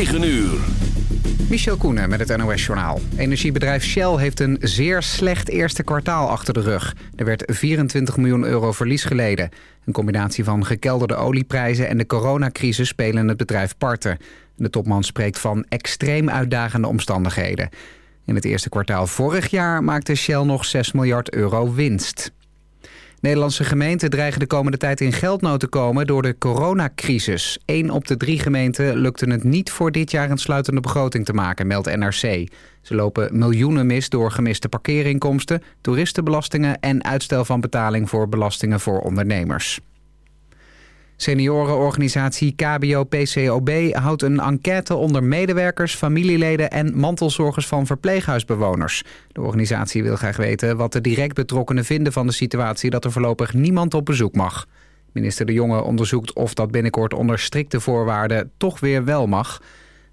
9 uur. Michel Koenen met het NOS-journaal. Energiebedrijf Shell heeft een zeer slecht eerste kwartaal achter de rug. Er werd 24 miljoen euro verlies geleden. Een combinatie van gekelderde olieprijzen en de coronacrisis spelen het bedrijf parten. De topman spreekt van extreem uitdagende omstandigheden. In het eerste kwartaal vorig jaar maakte Shell nog 6 miljard euro winst. Nederlandse gemeenten dreigen de komende tijd in geldnood te komen door de coronacrisis. Eén op de drie gemeenten lukte het niet voor dit jaar een sluitende begroting te maken, meldt NRC. Ze lopen miljoenen mis door gemiste parkeerinkomsten, toeristenbelastingen en uitstel van betaling voor belastingen voor ondernemers. Seniorenorganisatie KBO-PCOB houdt een enquête onder medewerkers, familieleden en mantelzorgers van verpleeghuisbewoners. De organisatie wil graag weten wat de direct betrokkenen vinden van de situatie dat er voorlopig niemand op bezoek mag. Minister De Jonge onderzoekt of dat binnenkort onder strikte voorwaarden toch weer wel mag.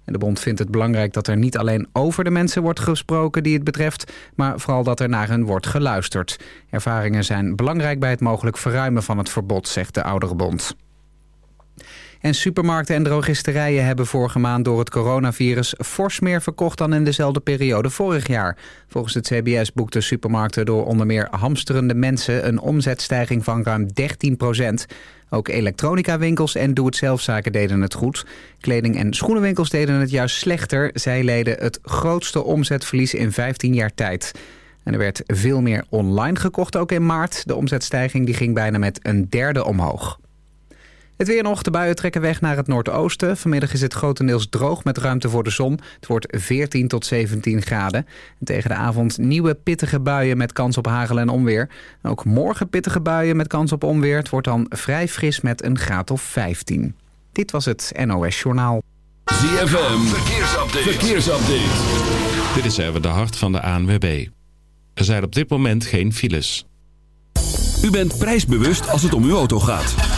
En de bond vindt het belangrijk dat er niet alleen over de mensen wordt gesproken die het betreft, maar vooral dat er naar hen wordt geluisterd. Ervaringen zijn belangrijk bij het mogelijk verruimen van het verbod, zegt de Ouderenbond. En supermarkten en drogisterijen hebben vorige maand door het coronavirus fors meer verkocht dan in dezelfde periode vorig jaar. Volgens het CBS boekten supermarkten door onder meer hamsterende mensen een omzetstijging van ruim 13 procent. Ook elektronica-winkels en doe-het-zelfzaken deden het goed. Kleding- en schoenenwinkels deden het juist slechter. Zij leden het grootste omzetverlies in 15 jaar tijd. En er werd veel meer online gekocht ook in maart. De omzetstijging die ging bijna met een derde omhoog. Het weer nog. De buien trekken weg naar het noordoosten. Vanmiddag is het grotendeels droog met ruimte voor de zon. Het wordt 14 tot 17 graden. En tegen de avond nieuwe pittige buien met kans op hagel en onweer. ook morgen pittige buien met kans op onweer. Het wordt dan vrij fris met een graad of 15. Dit was het NOS Journaal. ZFM. Verkeersupdate. Verkeersupdate. Dit is even de hart van de ANWB. Er zijn op dit moment geen files. U bent prijsbewust als het om uw auto gaat.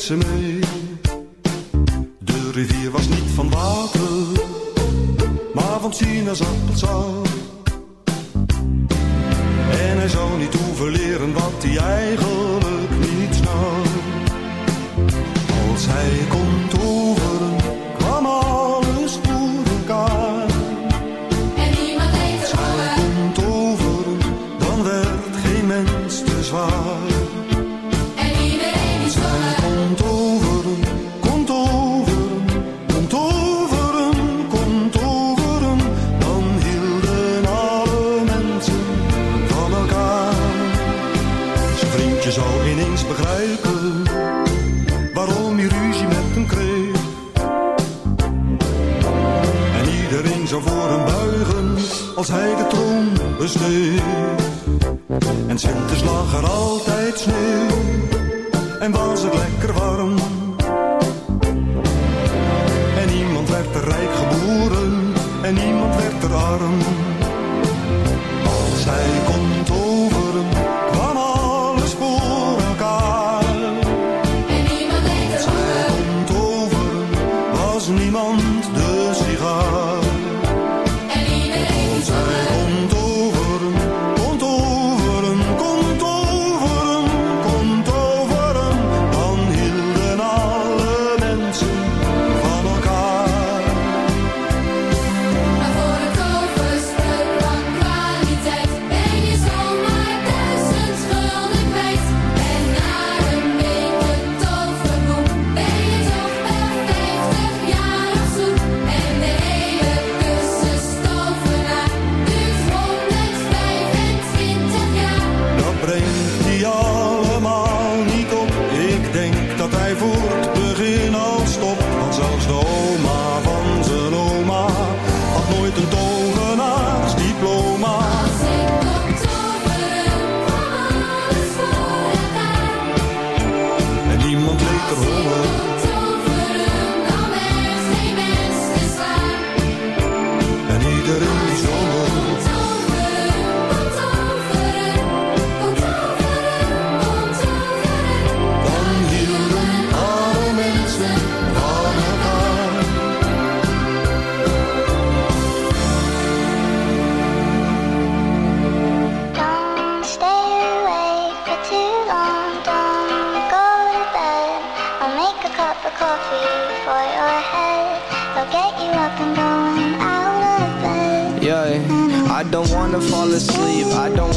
Ze mee. De rivier was niet van water, maar van sinaasappelsap. En hij zou niet hoeven leren wat hij eigenlijk fall asleep, I don't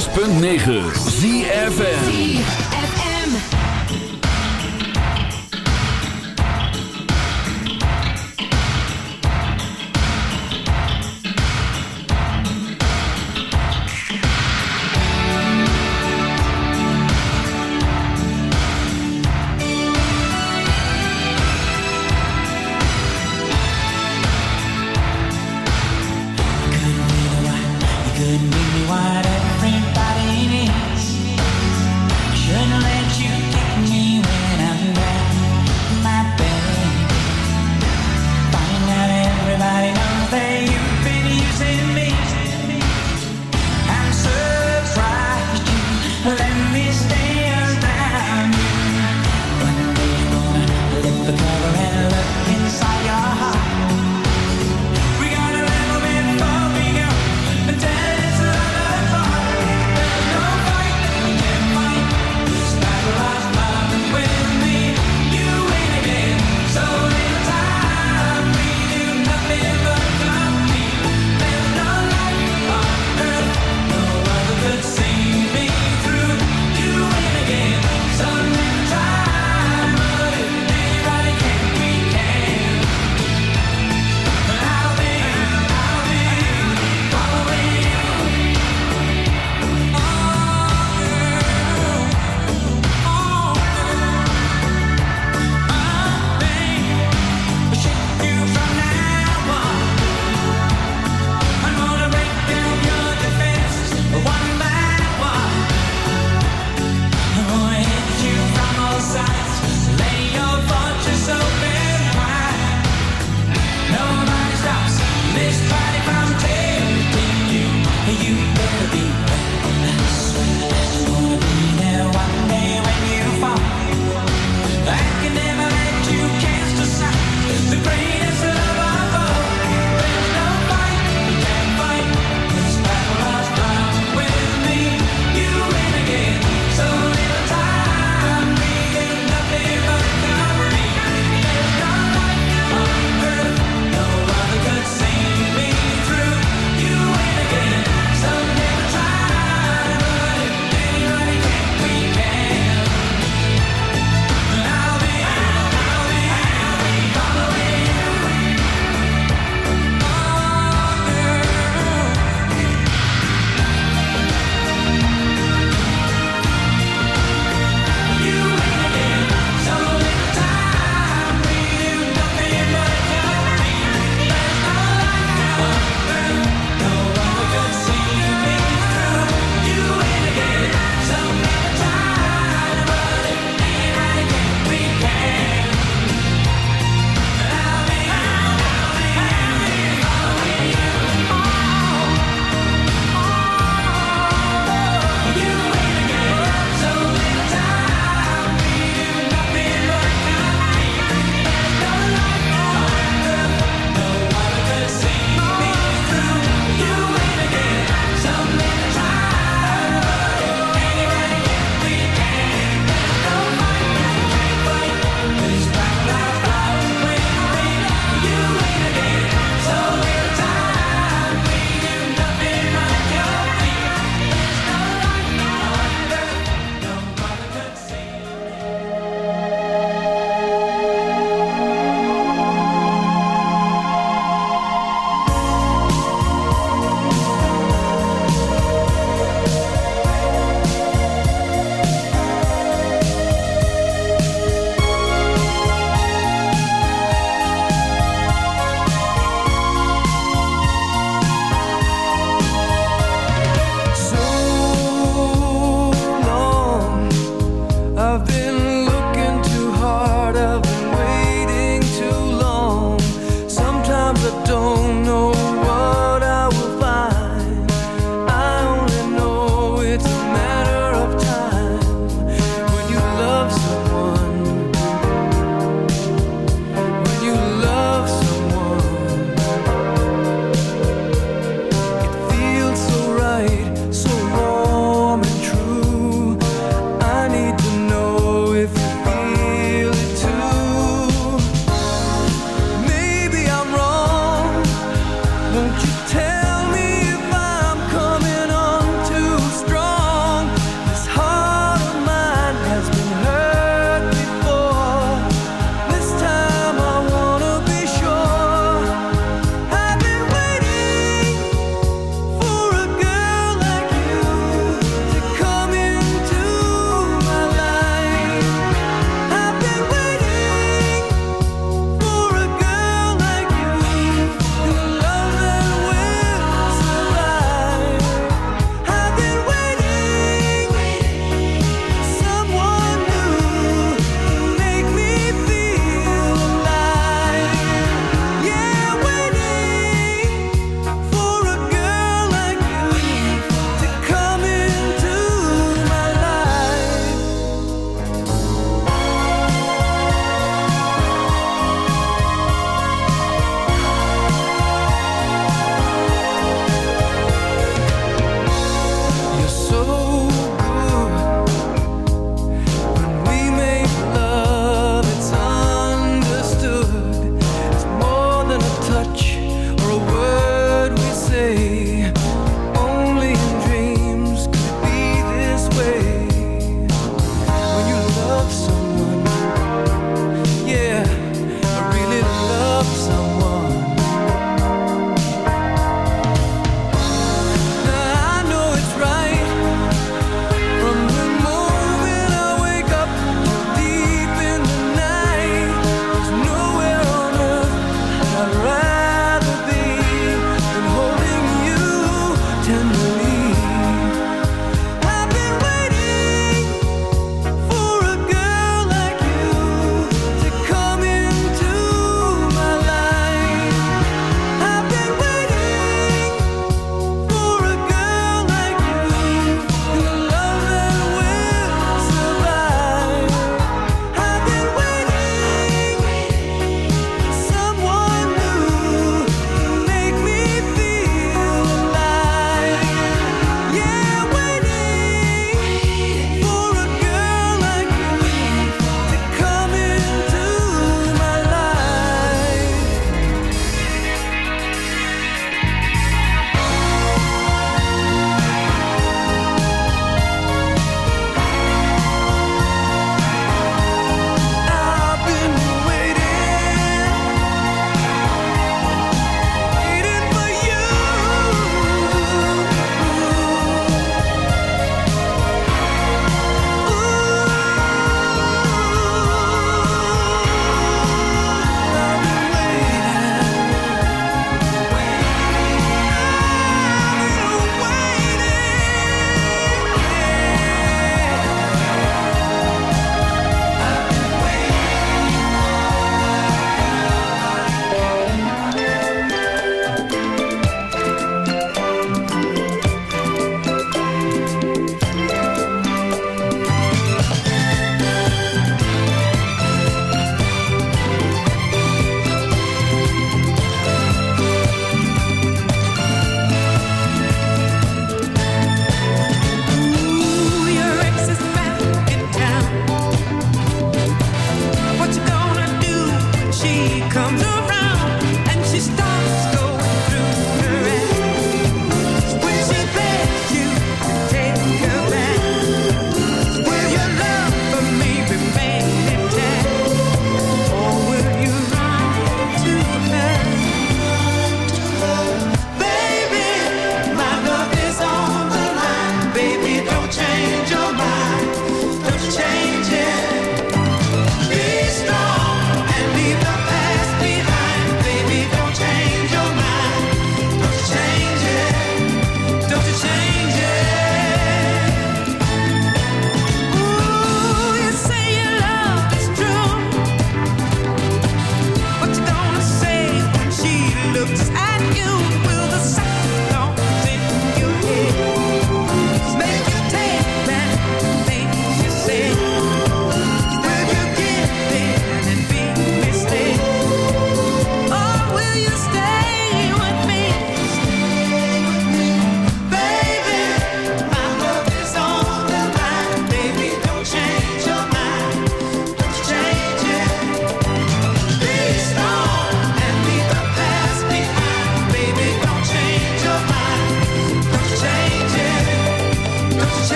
106.9 ZFN